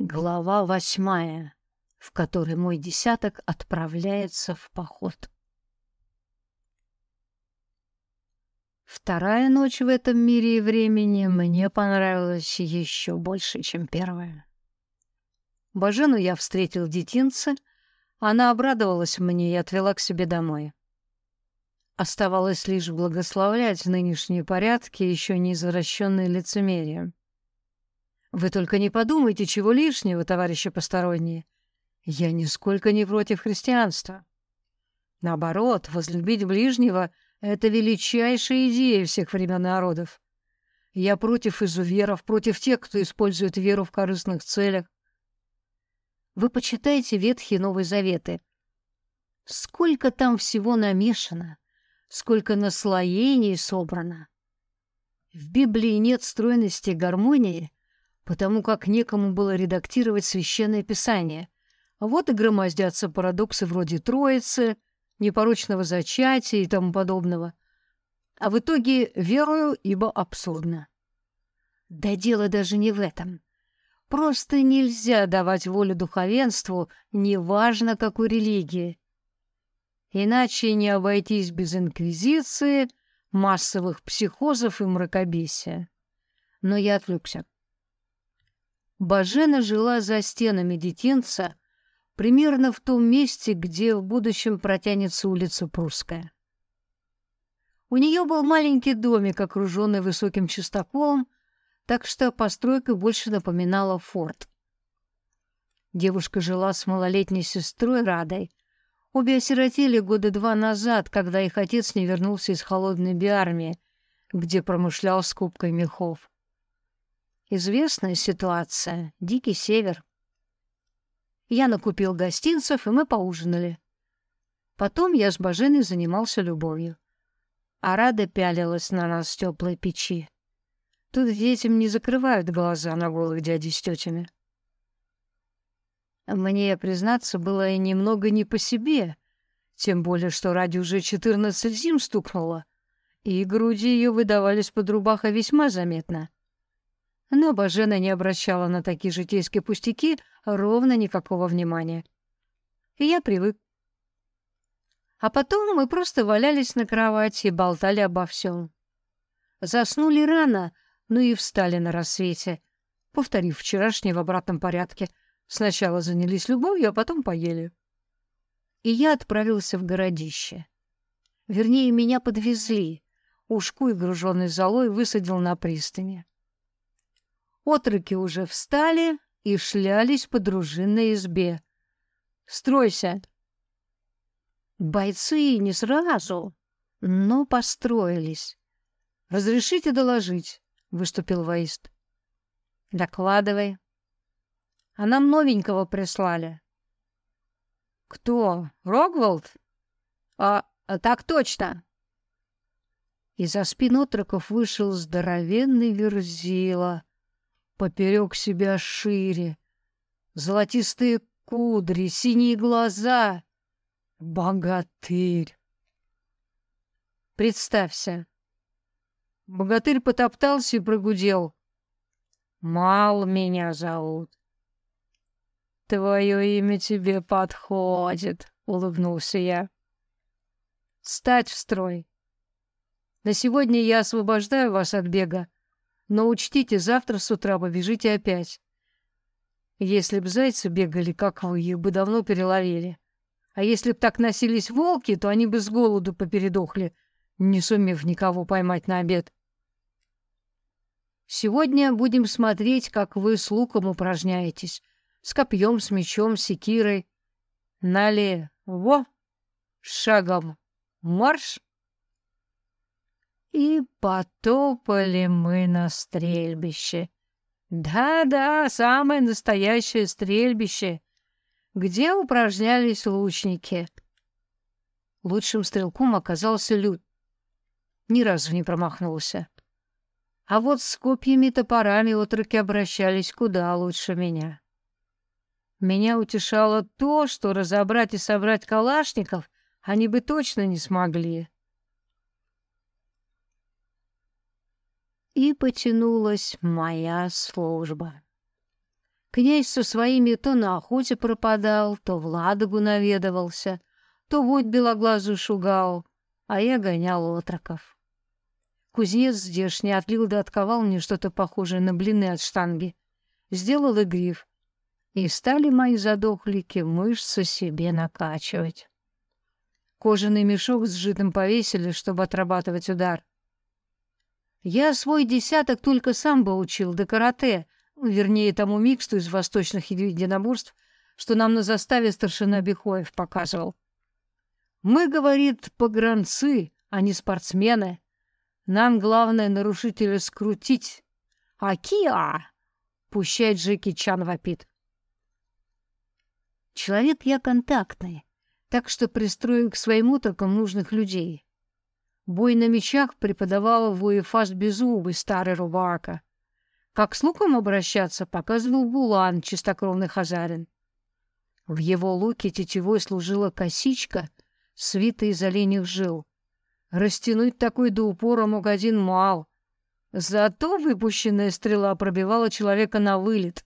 Глава восьмая, в которой мой десяток отправляется в поход. Вторая ночь в этом мире и времени мне понравилась еще больше, чем первая. Бажену я встретил в детинце, она обрадовалась мне и отвела к себе домой. Оставалось лишь благословлять нынешние порядки, еще не извращенные лицемерием. Вы только не подумайте, чего лишнего, товарищи посторонние. Я нисколько не против христианства. Наоборот, возлюбить ближнего — это величайшая идея всех времен народов. Я против изуверов, против тех, кто использует веру в корыстных целях. Вы почитайте Ветхие и Новые Заветы. Сколько там всего намешано, сколько наслоений собрано. В Библии нет стройности и гармонии, потому как некому было редактировать священное писание. Вот и громоздятся парадоксы вроде Троицы, непорочного зачатия и тому подобного. А в итоге верую, ибо абсурдно. Да дело даже не в этом. Просто нельзя давать волю духовенству, неважно какой религии. Иначе не обойтись без инквизиции, массовых психозов и мракобесия. Но я отвлекся. Бажена жила за стенами детинца, примерно в том месте, где в будущем протянется улица Прусская. У нее был маленький домик, окруженный высоким частоколом, так что постройка больше напоминала форт. Девушка жила с малолетней сестрой Радой. Обе осиротели года два назад, когда их отец не вернулся из холодной биармии, где промышлял скупкой мехов. Известная ситуация. Дикий север. Я накупил гостинцев, и мы поужинали. Потом я с Баженой занимался любовью. А Рада пялилась на нас с теплой печи. Тут детям не закрывают глаза на голых дяди с тетями. Мне, признаться, было и немного не по себе, тем более, что Ради уже четырнадцать зим стукнуло, и груди ее выдавались под рубахой весьма заметно. Но Бажена не обращала на такие житейские пустяки ровно никакого внимания. И я привык. А потом мы просто валялись на кровати и болтали обо всем. Заснули рано, ну и встали на рассвете, повторив вчерашнее в обратном порядке. Сначала занялись любовью, а потом поели. И я отправился в городище. Вернее, меня подвезли. Ушку и груженный золой высадил на пристани. Отроки уже встали и шлялись по дружинной избе. «Стройся!» Бойцы не сразу, но построились. «Разрешите доложить?» — выступил воист. «Докладывай». «А нам новенького прислали». «Кто? Рогволд?» «А, а так точно!» Из-за спин отроков вышел здоровенный верзила поперек себя шире. Золотистые кудри, синие глаза. Богатырь. Представься. Богатырь потоптался и прогудел. Мал меня зовут. Твое имя тебе подходит, улыбнулся я. Стать в строй. На сегодня я освобождаю вас от бега. Но учтите, завтра с утра побежите опять. Если б зайцы бегали, как вы, их бы давно переловили. А если б так носились волки, то они бы с голоду попередохли, не сумев никого поймать на обед. Сегодня будем смотреть, как вы с луком упражняетесь. С копьем, с мечом, с секирой. Налево. Шагом. Марш! И потопали мы на стрельбище. Да-да, самое настоящее стрельбище, где упражнялись лучники. Лучшим стрелком оказался Люд. Ни разу не промахнулся. А вот с копьями-топорами отроки обращались куда лучше меня. Меня утешало то, что разобрать и собрать калашников они бы точно не смогли. И потянулась моя служба. Князь со своими то на охоте пропадал, то в Ладогу наведывался, то вот белоглазую шугал, а я гонял отроков. Кузнец здешний отлил да отковал мне что-то похожее на блины от штанги. Сделал и гриф. И стали мои задохлики мышцы себе накачивать. Кожаный мешок с житом повесили, чтобы отрабатывать удар. Я свой десяток только сам бы учил, да карате, вернее, тому миксту из восточных единоборств, что нам на заставе старшина Бехоев показывал. Мы, говорит, погранцы, а не спортсмены. Нам главное нарушителя скрутить. А Киа! Пущай Джеки Чан вопит. Человек я контактный, так что пристрою к своим утрокам нужных людей. Бой на мечах преподавал в Уефас Беззубый старый рубака. Как с луком обращаться, показывал Булан, чистокровный хазарин. В его луке тетивой служила косичка, свита из оленьих жил. Растянуть такой до упора мог один мал. Зато выпущенная стрела пробивала человека на вылет.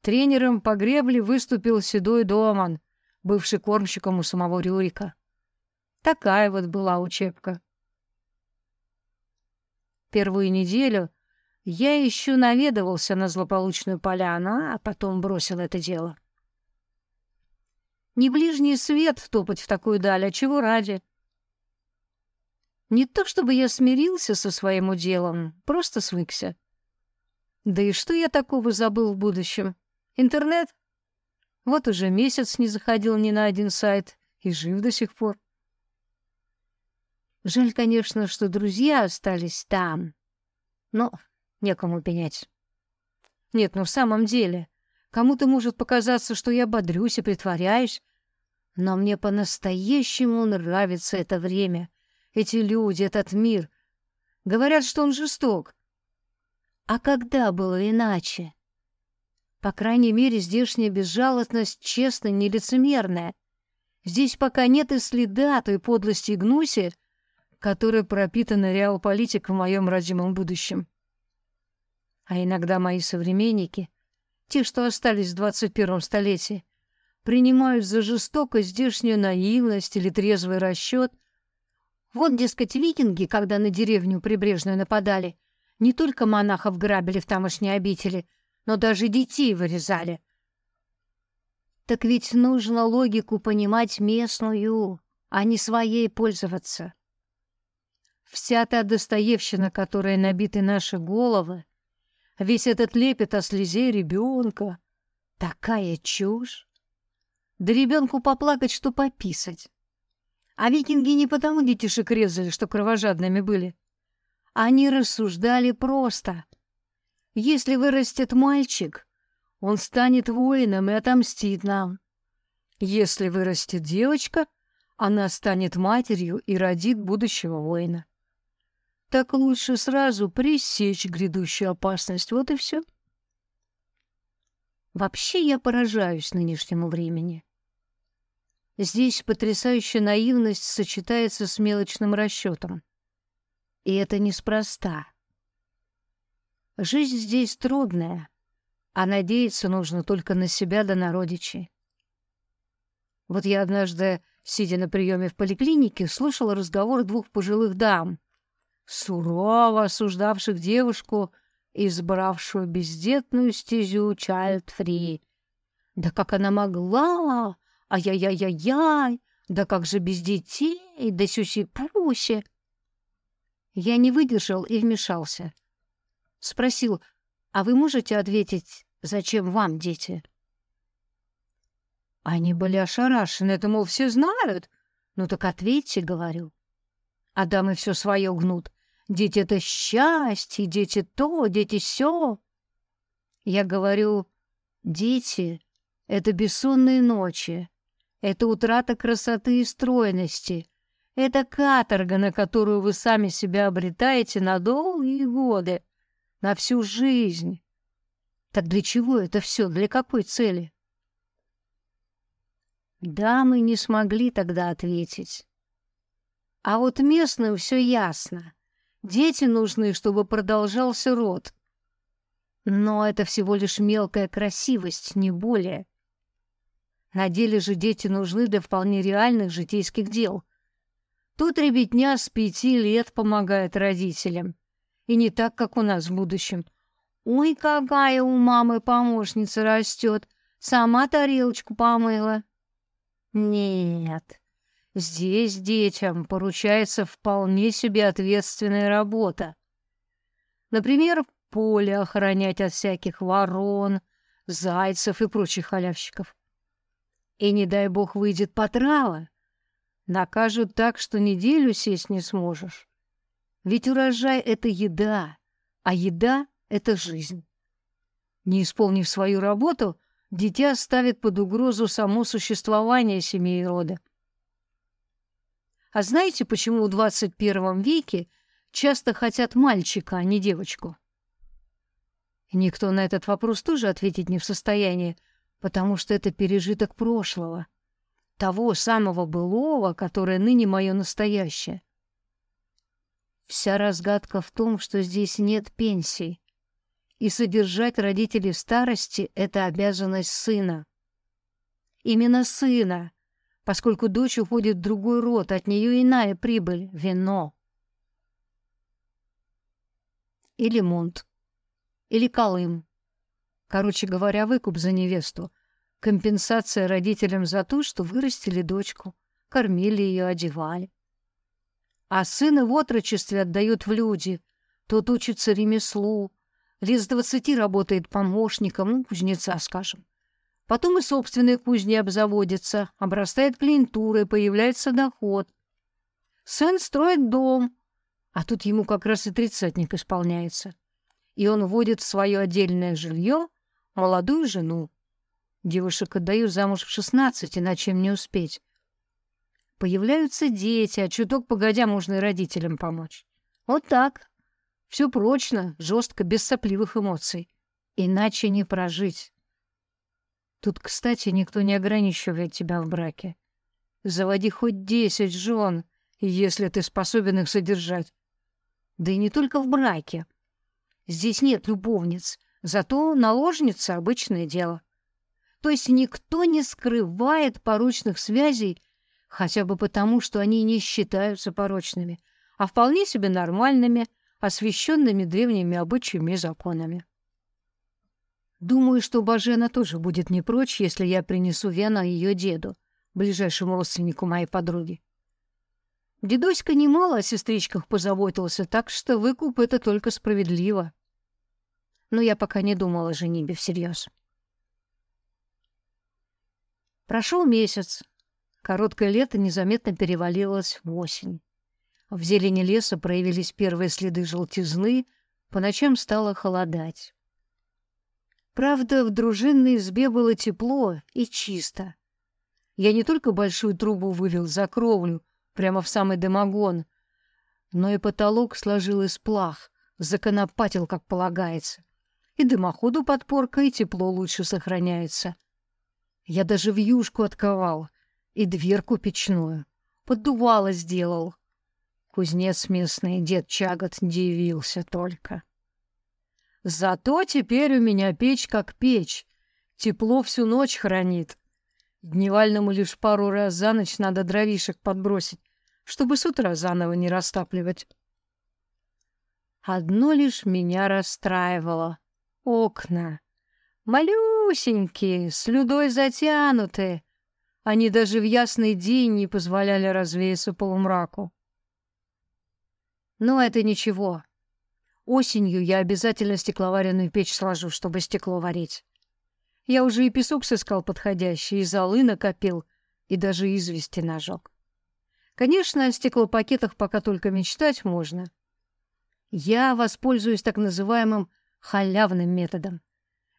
Тренером по гребле выступил седой Доман, бывший кормщиком у самого Рюрика. Такая вот была учебка. Первую неделю я еще наведывался на злополучную поляну, а потом бросил это дело. Не ближний свет топать в такую даль, а чего ради? Не то чтобы я смирился со своим уделом, просто свыкся. Да и что я такого забыл в будущем? Интернет? Вот уже месяц не заходил ни на один сайт и жив до сих пор. Жаль, конечно, что друзья остались там, но некому пенять. Нет, ну в самом деле, кому-то может показаться, что я бодрюсь и притворяюсь, но мне по-настоящему нравится это время, эти люди, этот мир. Говорят, что он жесток. А когда было иначе? По крайней мере, здешняя безжалостность честная, нелицемерная. Здесь пока нет и следа той подлости и гнуси, которой пропитана реал-политика в моем родимом будущем. А иногда мои современники, те, что остались в 21 столетии, принимают за жестокость здешнюю наивность или трезвый расчет. Вот, дескать, викинги, когда на деревню прибрежную нападали, не только монахов грабили в тамошней обители, но даже детей вырезали. Так ведь нужно логику понимать местную, а не своей пользоваться. Вся та достоевщина, которая набиты наши головы, весь этот лепет о слезе ребенка, такая чушь. Да ребенку поплакать, что пописать. А викинги не потому детишек резали, что кровожадными были. Они рассуждали просто. Если вырастет мальчик, он станет воином и отомстит нам. Если вырастет девочка, она станет матерью и родит будущего воина так лучше сразу пресечь грядущую опасность. Вот и все. Вообще я поражаюсь нынешнему времени. Здесь потрясающая наивность сочетается с мелочным расчетом. И это неспроста. Жизнь здесь трудная, а надеяться нужно только на себя да на родичей. Вот я однажды, сидя на приеме в поликлинике, слушала разговор двух пожилых дам — сурово осуждавших девушку, избравшую бездетную стезю Чайлд-фри. Да как она могла? Ай-яй-яй-яй! Да как же без детей? Да сюси-пуси! Я не выдержал и вмешался. Спросил, а вы можете ответить, зачем вам дети? Они были ошарашены, это, мол, все знают. Ну так ответьте, говорю. А дамы все свое гнут. Дети — это счастье, дети то, дети все. Я говорю, дети — это бессонные ночи, это утрата красоты и стройности, это каторга, на которую вы сами себя обретаете на долгие годы, на всю жизнь. Так для чего это все, для какой цели? Да, мы не смогли тогда ответить. А вот местным все ясно. Дети нужны, чтобы продолжался род. Но это всего лишь мелкая красивость, не более. На деле же дети нужны для вполне реальных житейских дел. Тут ребятня с пяти лет помогает родителям. И не так, как у нас в будущем. Ой, какая у мамы помощница растет. Сама тарелочку помыла. Нет, здесь детям поручается вполне себе ответственная работа. Например, поле охранять от всяких ворон, зайцев и прочих халявщиков. И не дай бог выйдет потрава, накажут так, что неделю сесть не сможешь. Ведь урожай — это еда, а еда — это жизнь. Не исполнив свою работу, дитя ставит под угрозу само существование семьи и рода. А знаете, почему в 21 веке часто хотят мальчика, а не девочку? Никто на этот вопрос тоже ответить не в состоянии, потому что это пережиток прошлого, того самого былого, которое ныне мое настоящее. Вся разгадка в том, что здесь нет пенсий, и содержать родителей в старости — это обязанность сына. Именно сына, поскольку дочь уходит в другой род, от нее иная прибыль — вино. Или мунт, или колым. Короче говоря, выкуп за невесту. Компенсация родителям за то, что вырастили дочку, кормили ее, одевали. А сына в отрочестве отдают в люди. Тот учится ремеслу. Лет двадцати работает помощником, ну, кузнеца, скажем. Потом и собственные кузни обзаводится, обрастает клиентурой, появляется доход. Сын строит дом, а тут ему как раз и тридцатник исполняется. И он вводит в свое отдельное жилье молодую жену. Девушек отдаю замуж в шестнадцать, иначе им не успеть. Появляются дети, а чуток погодя можно и родителям помочь. Вот так. Все прочно, жестко, без сопливых эмоций. Иначе не прожить. Тут, кстати, никто не ограничивает тебя в браке. Заводи хоть десять жен, если ты способен их содержать. Да и не только в браке. Здесь нет любовниц, Зато наложница — обычное дело. То есть никто не скрывает порочных связей, хотя бы потому, что они не считаются порочными, а вполне себе нормальными, освященными древними обычаями и законами. Думаю, что Бажена тоже будет не прочь, если я принесу вена ее деду, ближайшему родственнику моей подруги. Дедуська немало о сестричках позаботился, так что выкуп — это только справедливо но я пока не думала о женитьбе всерьез. Прошел месяц. Короткое лето незаметно перевалилось в осень. В зелени леса проявились первые следы желтизны, по ночам стало холодать. Правда, в дружинной избе было тепло и чисто. Я не только большую трубу вывел за кровлю, прямо в самый дымогон, но и потолок сложил из плах, законопатил, как полагается и дымоходу подпорка, и тепло лучше сохраняется. Я даже вьюшку отковал и дверку печную. Поддувало сделал. Кузнец местный, дед Чагот, дивился только. Зато теперь у меня печь как печь. Тепло всю ночь хранит. Дневальному лишь пару раз за ночь надо дровишек подбросить, чтобы с утра заново не растапливать. Одно лишь меня расстраивало. Окна. Малюсенькие, с людой затянутые. Они даже в ясный день не позволяли развеяться полумраку. Но это ничего. Осенью я обязательно стекловаренную печь сложу, чтобы стекло варить. Я уже и песок сыскал подходящий, и золы накопил, и даже извести нажег. Конечно, о стеклопакетах пока только мечтать можно. Я воспользуюсь так называемым халявным методом.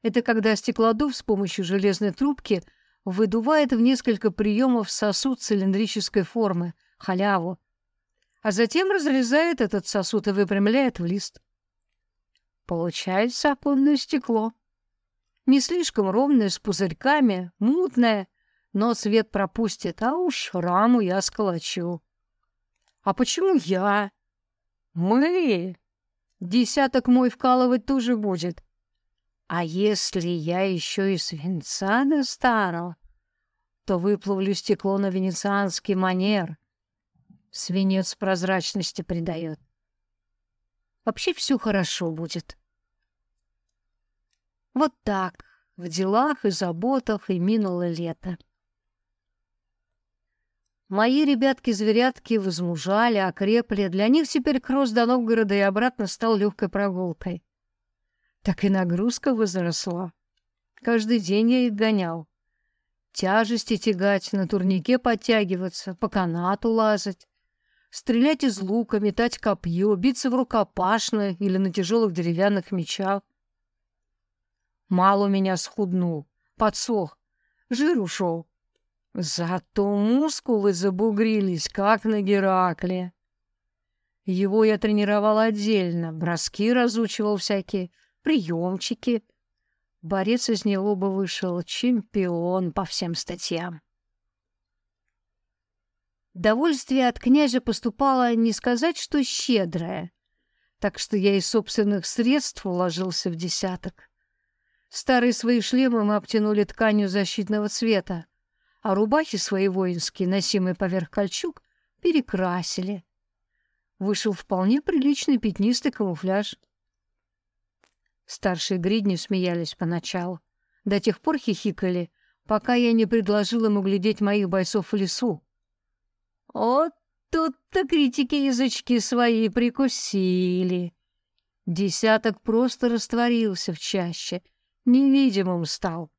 Это когда стеклодув с помощью железной трубки выдувает в несколько приемов сосуд цилиндрической формы, халяву, а затем разрезает этот сосуд и выпрямляет в лист. Получается оконное стекло. Не слишком ровное, с пузырьками, мутное, но свет пропустит, а уж раму я сколочу. А почему я? Мы. Десяток мой вкалывать тоже будет. А если я еще и свинца достану, то выплавлю стекло на венецианский манер. Свинец прозрачности придает. Вообще все хорошо будет. Вот так, в делах и заботах и минуло лето. Мои ребятки-зверятки возмужали, окрепли. Для них теперь кросс до Новгорода и обратно стал легкой прогулкой. Так и нагрузка возросла. Каждый день я их гонял. Тяжести тягать, на турнике подтягиваться, по канату лазать, стрелять из лука, метать копье, биться в рукопашное или на тяжелых деревянных мечах. Мало меня схуднул, подсох, жир ушел. Зато мускулы забугрились, как на Геракле. Его я тренировал отдельно, броски разучивал всякие, приемчики. Борец из него бы вышел чемпион по всем статьям. Довольствие от князя поступало не сказать, что щедрое, так что я из собственных средств уложился в десяток. Старые свои шлемы мы обтянули тканью защитного цвета, а рубахи свои воинские, носимые поверх кольчуг, перекрасили. Вышел вполне приличный пятнистый камуфляж. Старшие гридни смеялись поначалу, до тех пор хихикали, пока я не предложил им углядеть моих бойцов в лесу. Вот тут-то критики язычки свои прикусили. Десяток просто растворился в чаще, невидимым стал.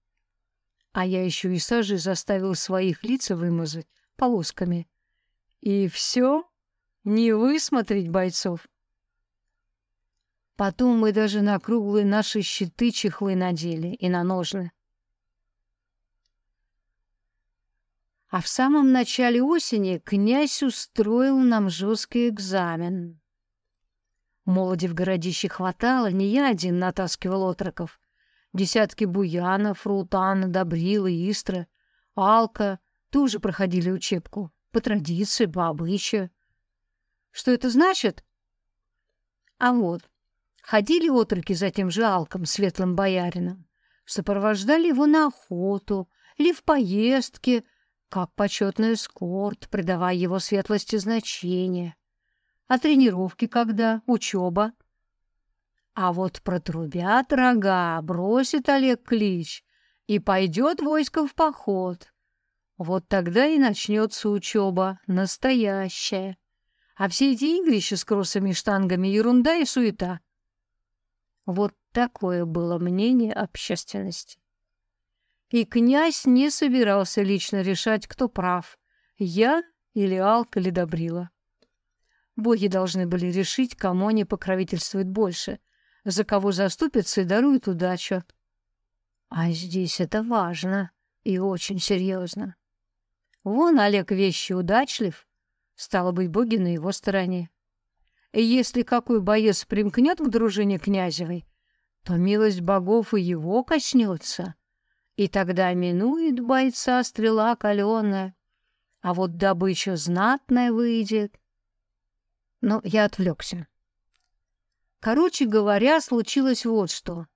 А я еще и сажей заставил своих лица вымазать полосками. И все? Не высмотреть бойцов? Потом мы даже на круглые наши щиты чехлы надели и на ножны. А в самом начале осени князь устроил нам жесткий экзамен. Молоди в городище хватало, не я один натаскивал отроков. Десятки буянов, рултана, добрила, истра, алка тоже проходили учебку. По традиции, по обычаю. Что это значит? А вот, ходили отроки за тем же алком, светлым боярином, сопровождали его на охоту или в поездке, как почетный эскорт, придавая его светлости значение. А тренировки когда? Учеба? А вот протрубят рога, бросит Олег клич и пойдет войско в поход. Вот тогда и начнется учеба, настоящая. А все эти игрища с кроссами и штангами — ерунда и суета. Вот такое было мнение общественности. И князь не собирался лично решать, кто прав — я или Алка или Добрила. Боги должны были решить, кому они покровительствуют больше — за кого заступится и дарует удачу. А здесь это важно и очень серьезно. Вон Олег вещи удачлив, стало быть, боги на его стороне. И если какой боец примкнет к дружине князевой, то милость богов и его коснется, и тогда минует бойца стрела каленая, а вот добыча знатная выйдет. Но я отвлекся. Короче говоря, случилось вот что.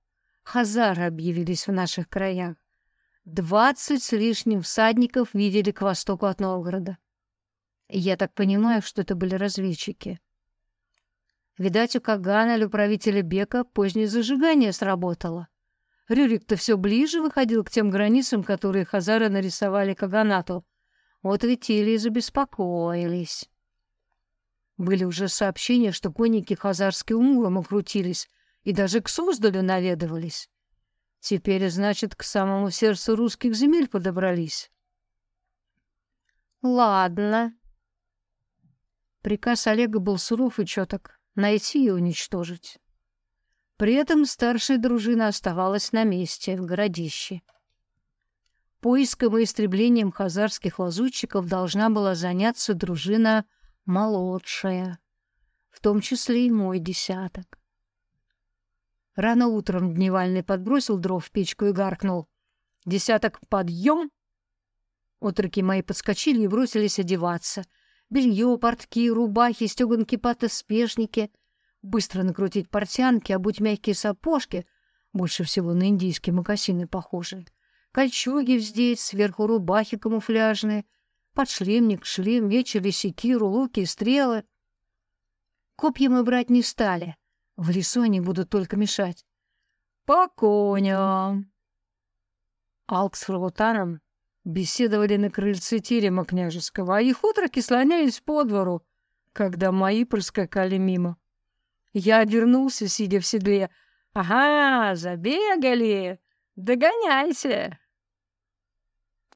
Хазары объявились в наших краях. Двадцать с лишним всадников видели к востоку от Новгорода. Я так понимаю, что это были разведчики. Видать, у Кагана или у правителя Бека позднее зажигание сработало. Рюрик-то все ближе выходил к тем границам, которые хазары нарисовали Каганату. Вот ведь или забеспокоились. Были уже сообщения, что конники хазарские умуром окрутились и даже к Суздалю наведывались. Теперь, значит, к самому сердцу русских земель подобрались. Ладно. Приказ Олега был суров и четок — найти и уничтожить. При этом старшая дружина оставалась на месте, в городище. Поиском и истреблением хазарских лазутчиков должна была заняться дружина молодшая, в том числе и мой десяток. Рано утром Дневальный подбросил дров в печку и гаркнул. «Десяток, подъем!» Отроки мои подскочили и бросились одеваться. Белье, портки, рубахи, стеганки, паты, спешники. Быстро накрутить портянки, обуть мягкие сапожки. Больше всего на индийские мокасины похожи. Кольчуги здесь, сверху рубахи камуфляжные, подшлемник, шлем, вечери, секиру, луки стрелы. Копья мы брать не стали. В лесу они будут только мешать. По коням. Алк с Фролутаном беседовали на крыльце терема княжеского, а их утроки слонялись по двору, когда мои проскакали мимо. Я обернулся, сидя в седле. «Ага, забегали! Догоняйся!»